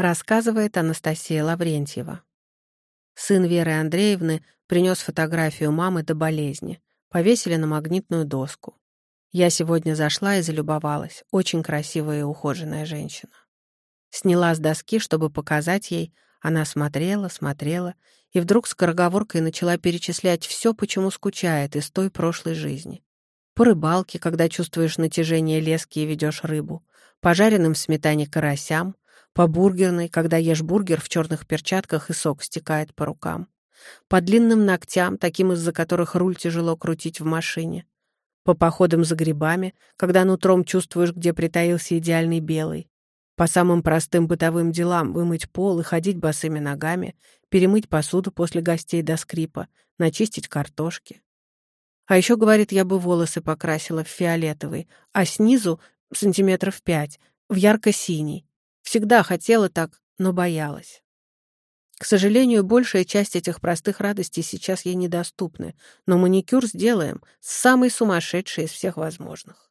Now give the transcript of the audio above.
рассказывает Анастасия Лаврентьева. Сын Веры Андреевны принес фотографию мамы до болезни. Повесили на магнитную доску. Я сегодня зашла и залюбовалась. Очень красивая и ухоженная женщина. Сняла с доски, чтобы показать ей. Она смотрела, смотрела, и вдруг скороговоркой начала перечислять все, почему скучает из той прошлой жизни. По рыбалке, когда чувствуешь натяжение лески и ведешь рыбу, по жареным в сметане карасям, по бургерной, когда ешь бургер в черных перчатках и сок стекает по рукам, по длинным ногтям, таким из-за которых руль тяжело крутить в машине, по походам за грибами, когда нутром чувствуешь, где притаился идеальный белый, по самым простым бытовым делам вымыть пол и ходить босыми ногами, перемыть посуду после гостей до скрипа, начистить картошки. А еще, говорит, я бы волосы покрасила в фиолетовый, а снизу сантиметров пять, в ярко-синий. Всегда хотела так, но боялась. К сожалению, большая часть этих простых радостей сейчас ей недоступны, но маникюр сделаем самый сумасшедший из всех возможных.